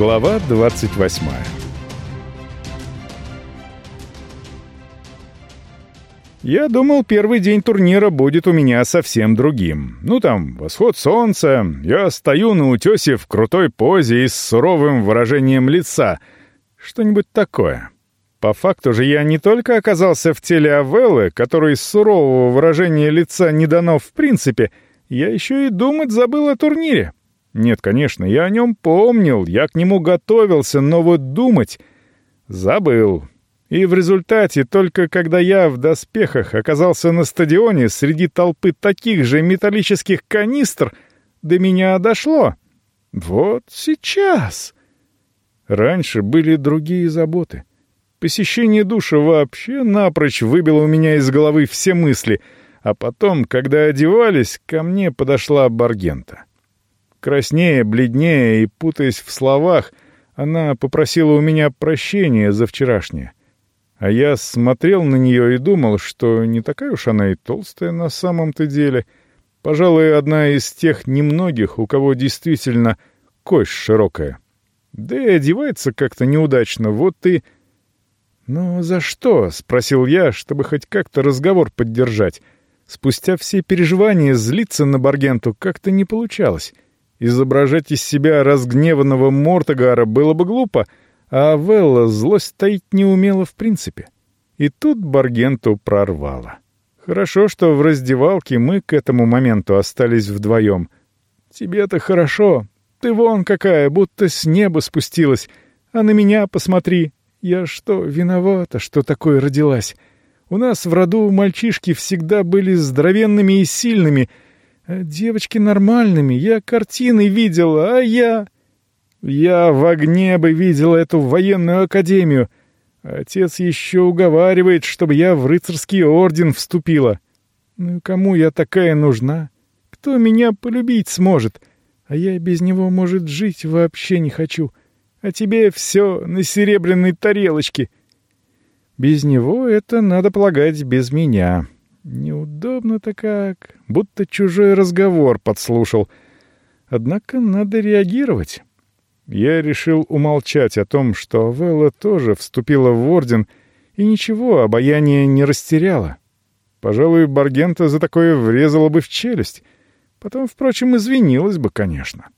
Глава 28 Я думал, первый день турнира будет у меня совсем другим. Ну там, восход солнца, я стою на утесе в крутой позе и с суровым выражением лица. Что-нибудь такое. По факту же я не только оказался в теле Авеллы, которой сурового выражения лица не дано в принципе, я еще и думать забыл о турнире. Нет, конечно, я о нем помнил, я к нему готовился, но вот думать забыл. И в результате, только когда я в доспехах оказался на стадионе среди толпы таких же металлических канистр, до меня дошло. Вот сейчас. Раньше были другие заботы. Посещение душа вообще напрочь выбило у меня из головы все мысли, а потом, когда одевались, ко мне подошла Баргента. Краснее, бледнее и путаясь в словах, она попросила у меня прощения за вчерашнее. А я смотрел на нее и думал, что не такая уж она и толстая на самом-то деле. Пожалуй, одна из тех немногих, у кого действительно кость широкая. Да и одевается как-то неудачно, вот и... «Ну, за что?» — спросил я, чтобы хоть как-то разговор поддержать. Спустя все переживания злиться на Баргенту как-то не получалось. Изображать из себя разгневанного Мортогара было бы глупо, а Велла злость таить не умела в принципе. И тут Баргенту прорвало. Хорошо, что в раздевалке мы к этому моменту остались вдвоем. «Тебе-то хорошо. Ты вон какая, будто с неба спустилась. А на меня посмотри. Я что, виновата, что такое родилась? У нас в роду мальчишки всегда были здоровенными и сильными — девочки нормальными, я картины видела, а я... Я в огне бы видела эту военную академию. Отец еще уговаривает, чтобы я в рыцарский орден вступила. Ну кому я такая нужна? Кто меня полюбить сможет? А я без него, может, жить вообще не хочу. А тебе все на серебряной тарелочке. Без него это, надо полагать, без меня. Неудобно-то как, будто чужой разговор подслушал. Однако надо реагировать. Я решил умолчать о том, что Велла тоже вступила в Орден, и ничего, обаяние не растеряла. Пожалуй, Баргента за такое врезала бы в челюсть. Потом, впрочем, извинилась бы, конечно.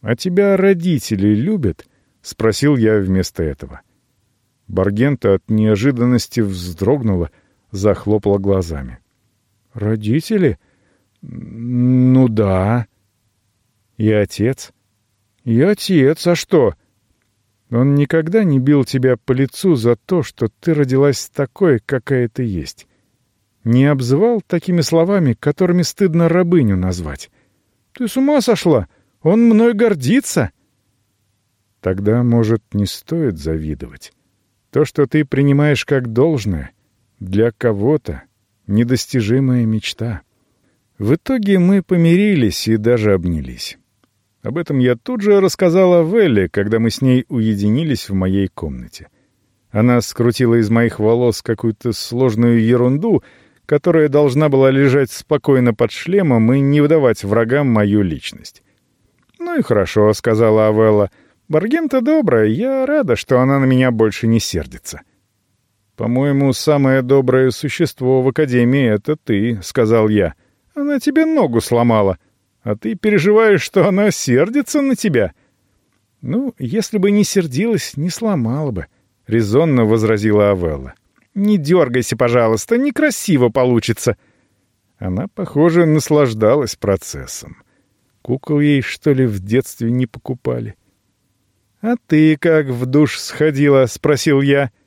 «А тебя родители любят?» — спросил я вместо этого. Баргента от неожиданности вздрогнула — захлопала глазами. «Родители? Ну да. И отец? И отец, а что? Он никогда не бил тебя по лицу за то, что ты родилась такой, какая ты есть. Не обзывал такими словами, которыми стыдно рабыню назвать. Ты с ума сошла? Он мной гордится!» Тогда, может, не стоит завидовать. То, что ты принимаешь как должное, для кого-то недостижимая мечта. В итоге мы помирились и даже обнялись. Об этом я тут же рассказала Велле, когда мы с ней уединились в моей комнате. Она скрутила из моих волос какую-то сложную ерунду, которая должна была лежать спокойно под шлемом и не выдавать врагам мою личность. «Ну и хорошо», — сказала Авелла. «Баргента добрая, я рада, что она на меня больше не сердится». «По-моему, самое доброе существо в Академии — это ты», — сказал я. «Она тебе ногу сломала, а ты переживаешь, что она сердится на тебя». «Ну, если бы не сердилась, не сломала бы», — резонно возразила Авелла. «Не дергайся, пожалуйста, некрасиво получится». Она, похоже, наслаждалась процессом. Кукол ей, что ли, в детстве не покупали. «А ты как в душ сходила?» — спросил я. —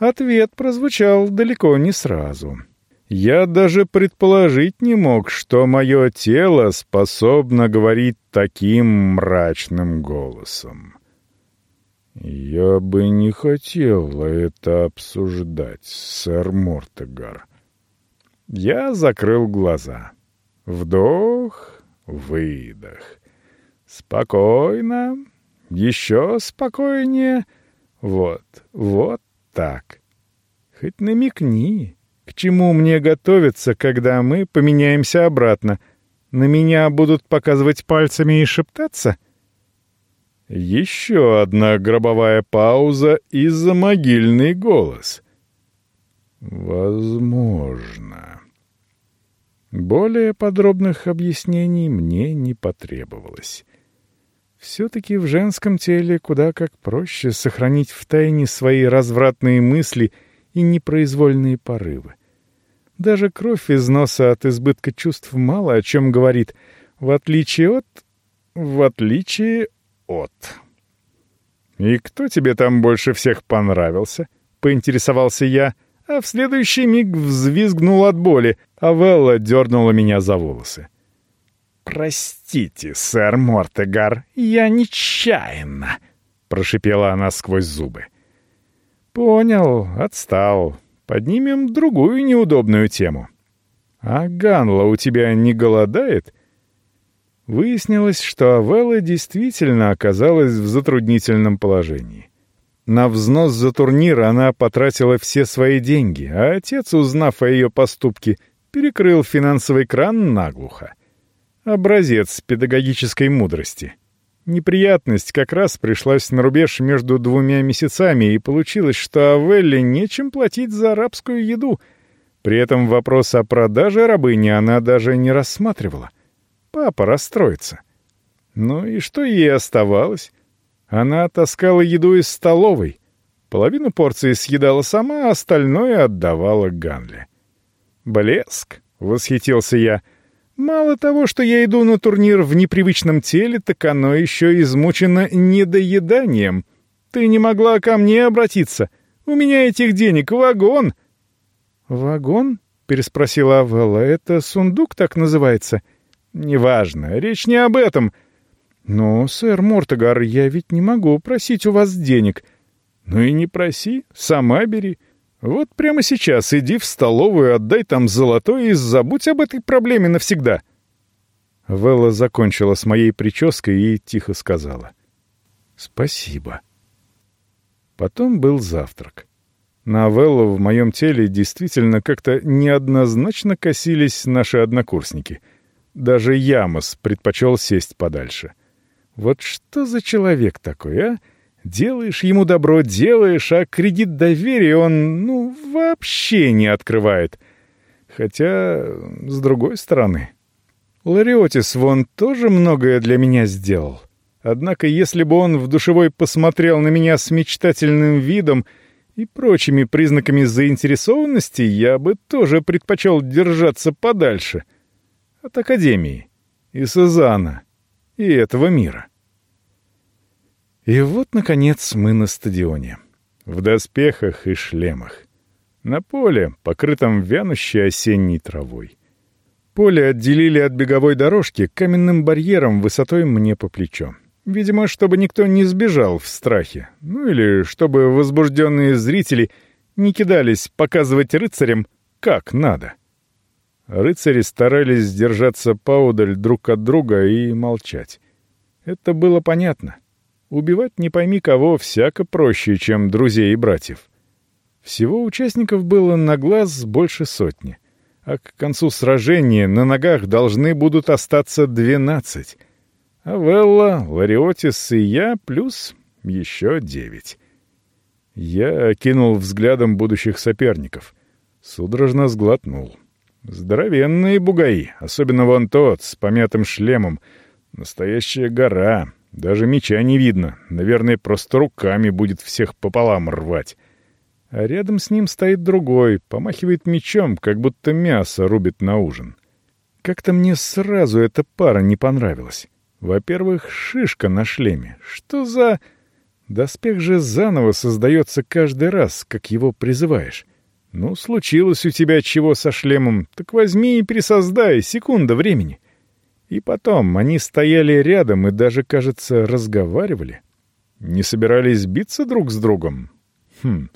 Ответ прозвучал далеко не сразу. Я даже предположить не мог, что мое тело способно говорить таким мрачным голосом. «Я бы не хотел это обсуждать, сэр Мортегар». Я закрыл глаза. Вдох, выдох. Спокойно, еще спокойнее. Вот, вот так. Хоть намекни, к чему мне готовиться, когда мы поменяемся обратно. На меня будут показывать пальцами и шептаться? Еще одна гробовая пауза и замогильный голос. Возможно. Более подробных объяснений мне не потребовалось. Все-таки в женском теле куда как проще сохранить в тайне свои развратные мысли и непроизвольные порывы. Даже кровь из носа от избытка чувств мало о чем говорит, в отличие от... в отличие от... «И кто тебе там больше всех понравился?» — поинтересовался я, а в следующий миг взвизгнул от боли, а Велла дернула меня за волосы. «Простите, сэр Мортегар, я нечаянно», — прошипела она сквозь зубы. «Понял, отстал. Поднимем другую неудобную тему. А Ганла у тебя не голодает?» Выяснилось, что Авелла действительно оказалась в затруднительном положении. На взнос за турнир она потратила все свои деньги, а отец, узнав о ее поступке, перекрыл финансовый кран наглухо. Образец педагогической мудрости. Неприятность как раз пришлась на рубеж между двумя месяцами, и получилось, что Авелле нечем платить за арабскую еду. При этом вопрос о продаже рабыни она даже не рассматривала. Папа расстроится. Ну и что ей оставалось? Она таскала еду из столовой. Половину порции съедала сама, а остальное отдавала Ганле. «Блеск!» — восхитился я — Мало того, что я иду на турнир в непривычном теле, так оно еще измучено недоеданием. Ты не могла ко мне обратиться. У меня этих денег вагон. Вагон? переспросила Авелла. Это сундук так называется? Неважно, речь не об этом. Но, сэр Мортогар, я ведь не могу просить у вас денег. Ну и не проси, сама бери. Вот прямо сейчас иди в столовую, отдай там золотой и забудь об этой проблеме навсегда». Велла закончила с моей прической и тихо сказала. «Спасибо». Потом был завтрак. На Веллу в моем теле действительно как-то неоднозначно косились наши однокурсники. Даже Ямос предпочел сесть подальше. Вот что за человек такой, а? Делаешь ему добро, делаешь, а кредит доверия он, ну, вообще не открывает. Хотя, с другой стороны, Лариотис вон тоже многое для меня сделал. Однако, если бы он в душевой посмотрел на меня с мечтательным видом и прочими признаками заинтересованности, я бы тоже предпочел держаться подальше от Академии и Сазана и этого мира. И вот, наконец, мы на стадионе. В доспехах и шлемах. На поле, покрытом вянущей осенней травой. Поле отделили от беговой дорожки каменным барьером высотой мне по плечо. Видимо, чтобы никто не сбежал в страхе. Ну или чтобы возбужденные зрители не кидались показывать рыцарям, как надо. Рыцари старались держаться поодаль друг от друга и молчать. Это было понятно. Убивать не пойми кого всяко проще, чем друзей и братьев. Всего участников было на глаз больше сотни, а к концу сражения на ногах должны будут остаться двенадцать. Авелла, Лариотис и я плюс еще девять. Я окинул взглядом будущих соперников. Судорожно сглотнул. Здоровенные бугаи, особенно вон тот с помятым шлемом. Настоящая гора. Даже меча не видно. Наверное, просто руками будет всех пополам рвать. А рядом с ним стоит другой, помахивает мечом, как будто мясо рубит на ужин. Как-то мне сразу эта пара не понравилась. Во-первых, шишка на шлеме. Что за... Доспех же заново создается каждый раз, как его призываешь. Ну, случилось у тебя чего со шлемом, так возьми и пересоздай, секунда времени. — и потом, они стояли рядом и даже, кажется, разговаривали. Не собирались биться друг с другом? Хм,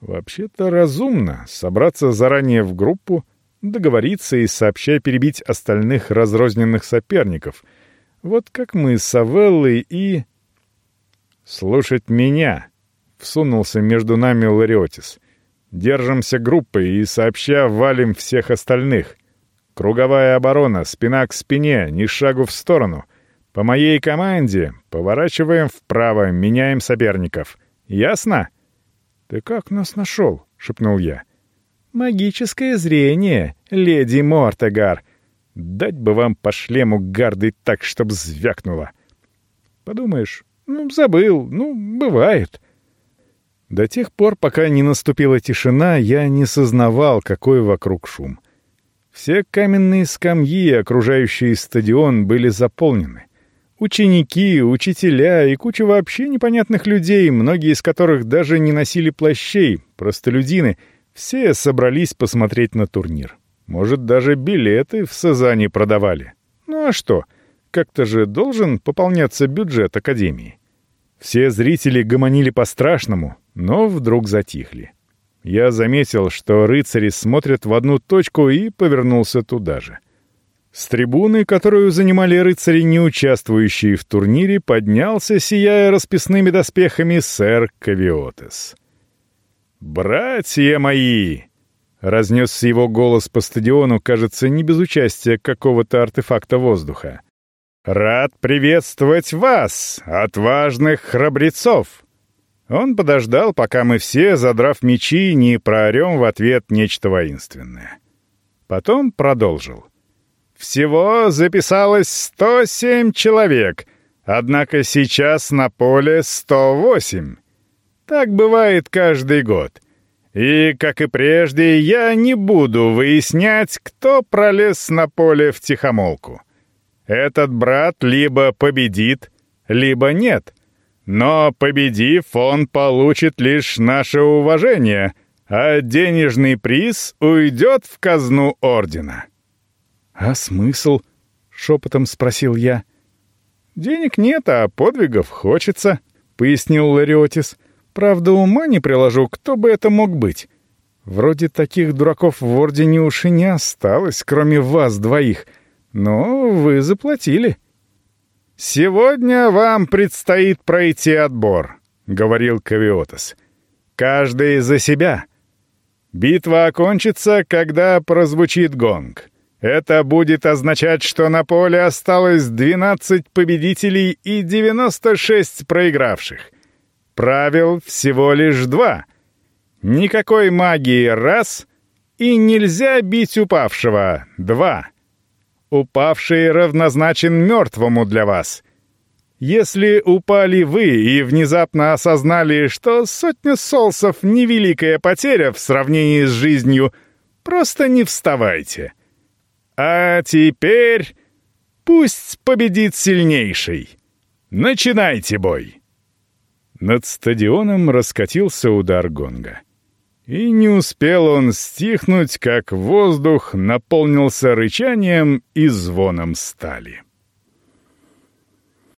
вообще-то разумно собраться заранее в группу, договориться и сообща перебить остальных разрозненных соперников. Вот как мы с Авеллой и... «Слушать меня!» — всунулся между нами Лариотис. «Держимся группой и сообща валим всех остальных». Круговая оборона, спина к спине, ни шагу в сторону. По моей команде поворачиваем вправо, меняем соперников. Ясно?» «Ты как нас нашел?» — шепнул я. «Магическое зрение, леди Мортегар. Дать бы вам по шлему гарды так, чтоб звякнуло». «Подумаешь, ну, забыл, ну, бывает». До тех пор, пока не наступила тишина, я не сознавал, какой вокруг шум. Все каменные скамьи, окружающие стадион, были заполнены. Ученики, учителя и куча вообще непонятных людей, многие из которых даже не носили плащей, простолюдины, все собрались посмотреть на турнир. Может, даже билеты в Сазане продавали. Ну а что? Как-то же должен пополняться бюджет Академии. Все зрители гомонили по-страшному, но вдруг затихли. Я заметил, что рыцари смотрят в одну точку и повернулся туда же. С трибуны, которую занимали рыцари, не участвующие в турнире, поднялся, сияя расписными доспехами, сэр Кавиотес. «Братья мои!» — разнесся его голос по стадиону, кажется, не без участия какого-то артефакта воздуха. «Рад приветствовать вас, отважных храбрецов!» Он подождал, пока мы все, задрав мечи, не проорем в ответ нечто воинственное. Потом продолжил. «Всего записалось 107 человек, однако сейчас на поле 108. Так бывает каждый год. И, как и прежде, я не буду выяснять, кто пролез на поле в тихомолку. Этот брат либо победит, либо нет». Но, победив, он получит лишь наше уважение, а денежный приз уйдет в казну ордена». «А смысл?» — шепотом спросил я. «Денег нет, а подвигов хочется», — пояснил Лариотис. «Правда, ума не приложу, кто бы это мог быть. Вроде таких дураков в Ордене уж и не осталось, кроме вас двоих. Но вы заплатили». «Сегодня вам предстоит пройти отбор», — говорил Кавиотос. «Каждый за себя. Битва окончится, когда прозвучит гонг. Это будет означать, что на поле осталось 12 победителей и 96 проигравших. Правил всего лишь два. Никакой магии — раз, и нельзя бить упавшего — два. Упавший равнозначен мертвому для вас. Если упали вы и внезапно осознали, что сотня солсов — невеликая потеря в сравнении с жизнью, просто не вставайте. А теперь пусть победит сильнейший. Начинайте бой!» Над стадионом раскатился удар гонга. И не успел он стихнуть, как воздух наполнился рычанием и звоном стали.